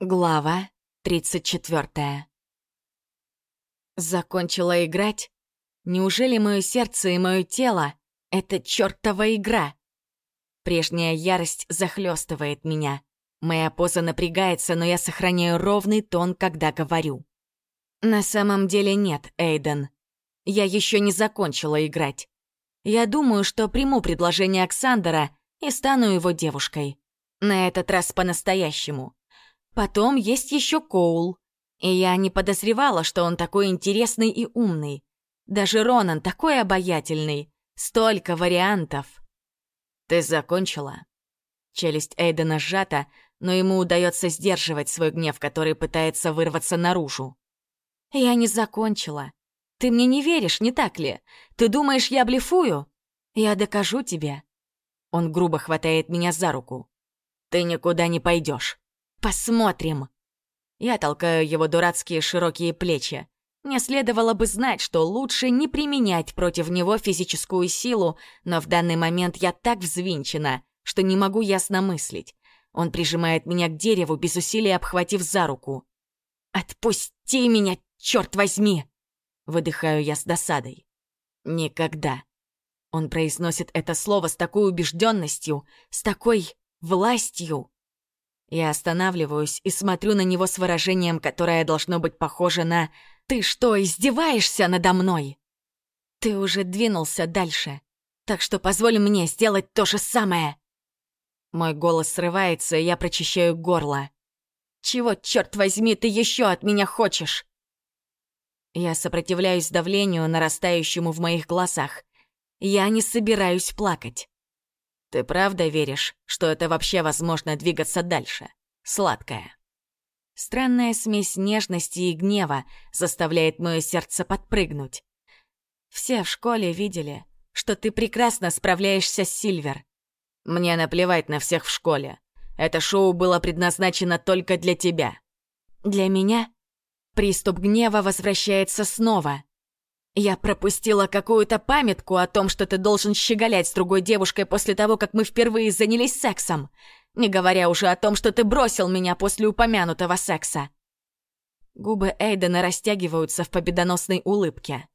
Глава 34 Закончила играть? Неужели мое сердце и мое тело — это чертова игра? Прежняя ярость захлестывает меня. Моя поза напрягается, но я сохраняю ровный тон, когда говорю. На самом деле нет, Эйден. Я еще не закончила играть. Я думаю, что приму предложение Оксандера и стану его девушкой. На этот раз по-настоящему. Потом есть еще Коул. И я не подозревала, что он такой интересный и умный. Даже Ронан такой обаятельный. Столько вариантов. «Ты закончила?» Челюсть Эйдена сжата, но ему удается сдерживать свой гнев, который пытается вырваться наружу. «Я не закончила. Ты мне не веришь, не так ли? Ты думаешь, я блефую? Я докажу тебе». Он грубо хватает меня за руку. «Ты никуда не пойдешь. Посмотрим!» Я толкаю его дурацкие широкие плечи. Мне следовало бы знать, что лучше не применять против него физическую силу, но в данный момент я так взвинчена, что не могу ясно мыслить. Он прижимает меня к дереву, без усилия обхватив за руку. «Отпусти меня, черт возьми!» Выдыхаю я с досадой. «Никогда». Он произносит это слово с такой убежденностью, с такой властью. Я останавливаюсь и смотрю на него с выражением, которое должно быть похоже на «Ты что, издеваешься надо мной?» «Ты уже двинулся дальше, так что позволь мне сделать то же самое!» Мой голос срывается, и я прочищаю горло. «Чего, черт возьми, ты еще от меня хочешь?» Я сопротивляюсь давлению, нарастающему в моих глазах. Я не собираюсь плакать. Ты правда веришь, что это вообще возможно двигаться дальше? Сладкая. Странная смесь нежности и гнева заставляет мое сердце подпрыгнуть. Все в школе видели, что ты прекрасно справляешься с Сильвер. Мне наплевать на всех в школе. Это шоу было предназначено только для тебя. Для меня? Приступ гнева возвращается снова. Я пропустила какую-то памятку о том, что ты должен щеголять с другой девушкой после того, как мы впервые занялись сексом. Не говоря уже о том, что ты бросил меня после упомянутого секса. Губы Эйдена растягиваются в победоносной улыбке.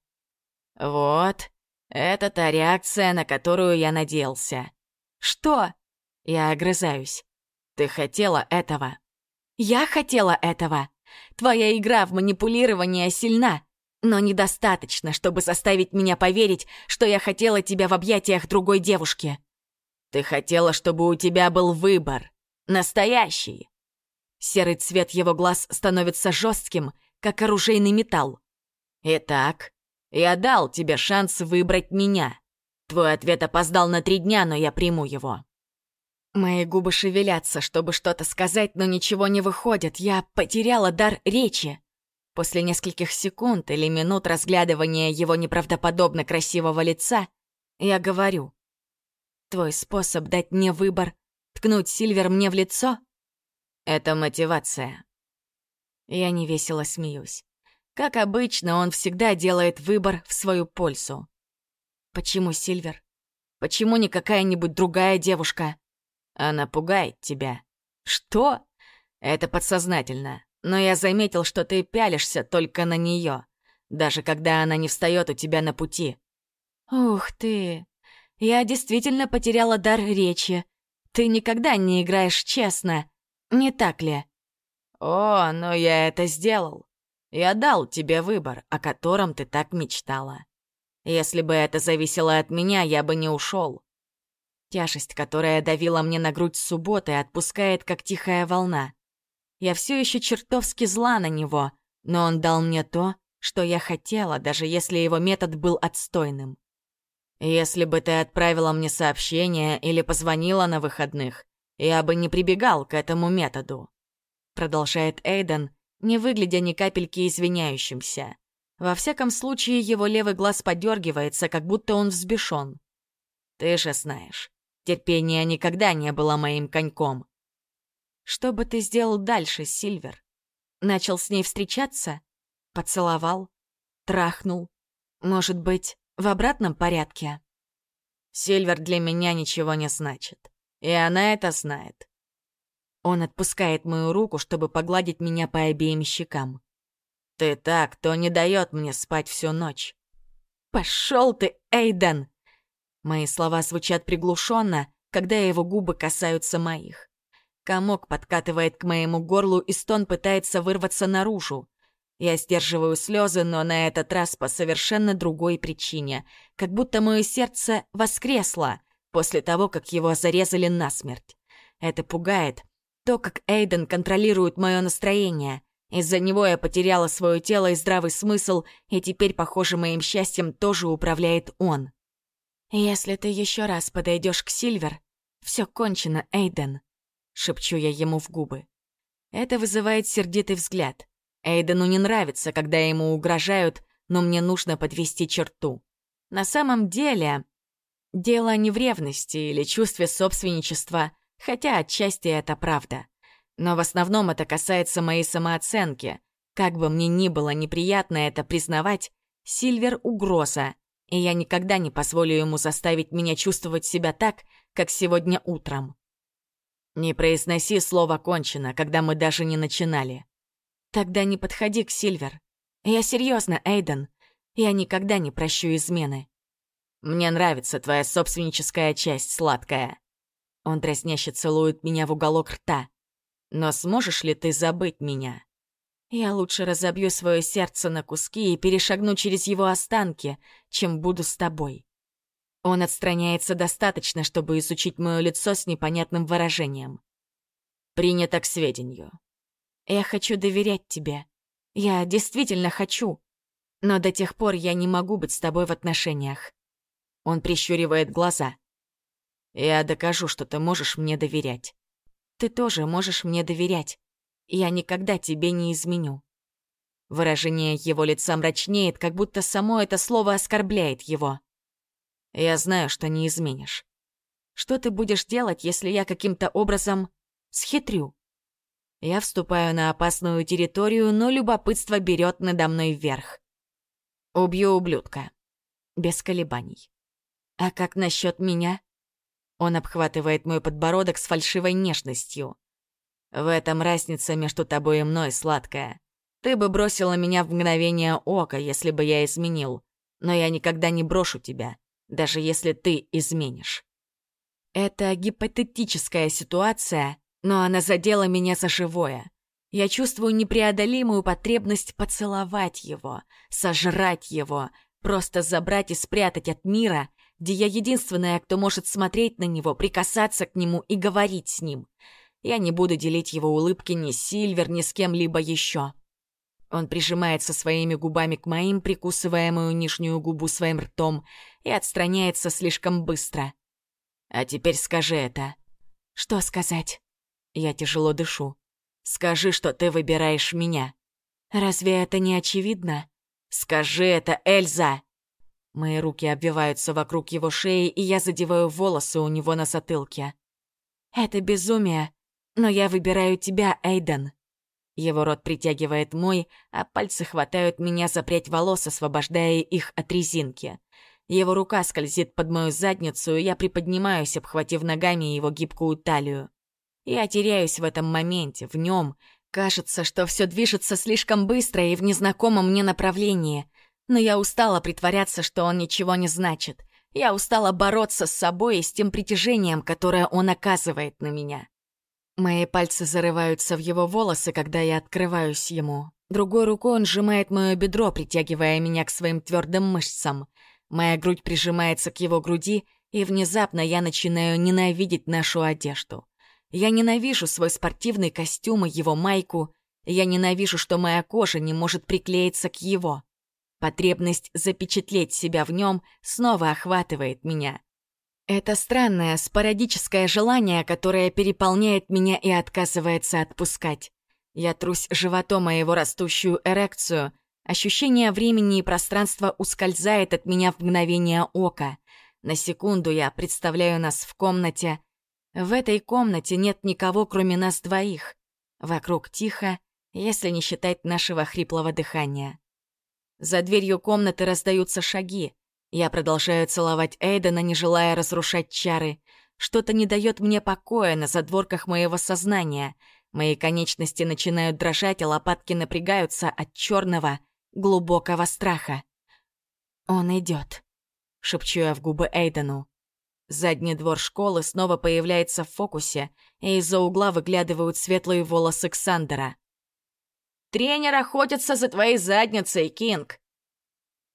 Вот, это та реакция, на которую я надеялся. Что? Я огрызаюсь. Ты хотела этого. Я хотела этого. Твоя игра в манипулирование сильна, но недостаточно, чтобы заставить меня поверить, что я хотела тебя в объятиях другой девушки. Ты хотела, чтобы у тебя был выбор. Настоящий. Серый цвет его глаз становится жестким, как оружейный металл. Итак, я дал тебе шанс выбрать меня. Твой ответ опоздал на три дня, но я приму его. Мои губы шевелятся, чтобы что-то сказать, но ничего не выходит. Я потеряла дар речи. После нескольких секунд или минут разглядывания его неправдоподобно красивого лица, я говорю. «Твой способ дать мне выбор — ткнуть Сильвер мне в лицо?» «Это мотивация». Я невесело смеюсь. Как обычно, он всегда делает выбор в свою пользу. Почему Сильвер? Почему не какая-нибудь другая девушка? Она пугает тебя. Что? Это подсознательно. Но я заметил, что ты пялишься только на нее, даже когда она не встает у тебя на пути. Ух ты! Я действительно потеряла дар речи. Ты никогда не играешь честно, не так ли? О, но я это сделал. Я дал тебе выбор, о котором ты так мечтала. Если бы это зависело от меня, я бы не ушел. Тяжесть, которая давила мне на грудь с субботы, отпускает, как тихая волна. Я все еще чертовски зла на него, но он дал мне то, что я хотела, даже если его метод был отстойным. Если бы ты отправила мне сообщение или позвонила на выходных, я бы не прибегал к этому методу. Продолжает Эйден, не выглядя ни капельки извиняющимся. Во всяком случае, его левый глаз подергивается, как будто он взбешен. Ты же знаешь, терпение никогда не было моим коньком. Что бы ты сделал дальше, Сильвер? Начал с ней встречаться? Поцеловал? Трахнул? Может быть, в обратном порядке? Сильвер для меня ничего не значит. И она это знает. Он отпускает мою руку, чтобы погладить меня по обеим щекам. «Ты так, то не дает мне спать всю ночь». «Пошел ты, Эйден!» Мои слова звучат приглушенно, когда его губы касаются моих. Комок подкатывает к моему горлу, и стон пытается вырваться наружу. Я сдерживаю слезы, но на этот раз по совершенно другой причине. Как будто мое сердце воскресло после того, как его зарезали насмерть. Это пугает. То, как Эйден контролирует мое настроение. Из-за него я потеряла свое тело и здравый смысл, и теперь, похоже, моим счастьем тоже управляет он. «Если ты еще раз подойдешь к Сильвер, все кончено, Эйден», — шепчу я ему в губы. Это вызывает сердитый взгляд. Эйдену не нравится, когда ему угрожают, но мне нужно подвести черту. На самом деле, дело не в ревности или чувстве собственничества, хотя отчасти это правда. Но в основном это касается моей самооценки. Как бы мне ни было неприятно это признавать, Сильвер — угроза, и я никогда не позволю ему заставить меня чувствовать себя так, как сегодня утром. Не произноси слово «кончено», когда мы даже не начинали. Тогда не подходи к Сильвер. Я серьезно, Эйден. Я никогда не прощу измены. Мне нравится твоя собственническая часть, сладкая. Он дразняще целует меня в уголок рта. Но сможешь ли ты забыть меня? Я лучше разобью свое сердце на куски и перешагну через его останки, чем буду с тобой. Он отстраняется достаточно, чтобы изучить мое лицо с непонятным выражением. Принято к сведению. Я хочу доверять тебе. Я действительно хочу. Но до тех пор я не могу быть с тобой в отношениях. Он прищуривает глаза. Я докажу, что ты можешь мне доверять. Ты тоже можешь мне доверять. Я никогда тебе не изменю. Выражение его лица мрачнеет, как будто само это слово оскорбляет его. Я знаю, что не изменишь. Что ты будешь делать, если я каким-то образом схитрю? Я вступаю на опасную территорию, но любопытство берет надо мной вверх. Убью ублюдка. Без колебаний. А как насчет меня? Он обхватывает мой подбородок с фальшивой нежностью. В этом разница между тобой и мной, сладкая. Ты бы бросила меня в мгновение ока, если бы я изменил. Но я никогда не брошу тебя даже если ты изменишь. Это гипотетическая ситуация, но она задела меня за живое. Я чувствую непреодолимую потребность поцеловать его, сожрать его, просто забрать и спрятать от мира, где я единственная, кто может смотреть на него, прикасаться к нему и говорить с ним. Я не буду делить его улыбки ни с Сильвер, ни с кем-либо еще. Он прижимается своими губами к моим, прикусывая мою нижнюю губу своим ртом, и отстраняется слишком быстро. «А теперь скажи это». «Что сказать?» Я тяжело дышу. «Скажи, что ты выбираешь меня». «Разве это не очевидно?» «Скажи это, Эльза!» Мои руки обвиваются вокруг его шеи, и я задеваю волосы у него на затылке. «Это безумие, но я выбираю тебя, Эйден». Его рот притягивает мой, а пальцы хватают меня за прядь волос, освобождая их от резинки. Его рука скользит под мою задницу, и я приподнимаюсь, обхватив ногами его гибкую талию. Я теряюсь в этом моменте, в нем. Кажется, что все движется слишком быстро и в незнакомом мне направлении. Но я устала притворяться, что он ничего не значит. Я устала бороться с собой и с тем притяжением, которое он оказывает на меня. Мои пальцы зарываются в его волосы, когда я открываюсь ему. Другой рукой он сжимает мое бедро, притягивая меня к своим твердым мышцам. Моя грудь прижимается к его груди, и внезапно я начинаю ненавидеть нашу одежду. Я ненавижу свой спортивный костюм и его майку. Я ненавижу, что моя кожа не может приклеиться к его. Потребность запечатлеть себя в нем снова охватывает меня. Это странное, спорадическое желание, которое переполняет меня и отказывается отпускать. Я трусь животом о его растущую эрекцию. Ощущение времени и пространства ускользает от меня в мгновение ока. На секунду я представляю нас в комнате. В этой комнате нет никого, кроме нас двоих. Вокруг тихо, если не считать нашего хриплого дыхания. За дверью комнаты раздаются шаги. Я продолжаю целовать Эйдена, не желая разрушать чары. Что-то не дает мне покоя на задворках моего сознания. Мои конечности начинают дрожать, а лопатки напрягаются от черного, глубокого страха. «Он идет», — шепчу я в губы Эйдену. Задний двор школы снова появляется в фокусе, и из-за угла выглядывают светлые волосы Ксандера. «Тренер охотится за твоей задницей, Кинг!»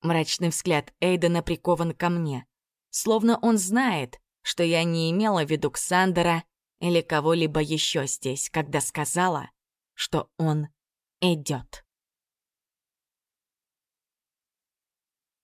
Мрачный взгляд Эйдена прикован ко мне. Словно он знает, что я не имела в виду Ксандера или кого-либо еще здесь, когда сказала, что он идет.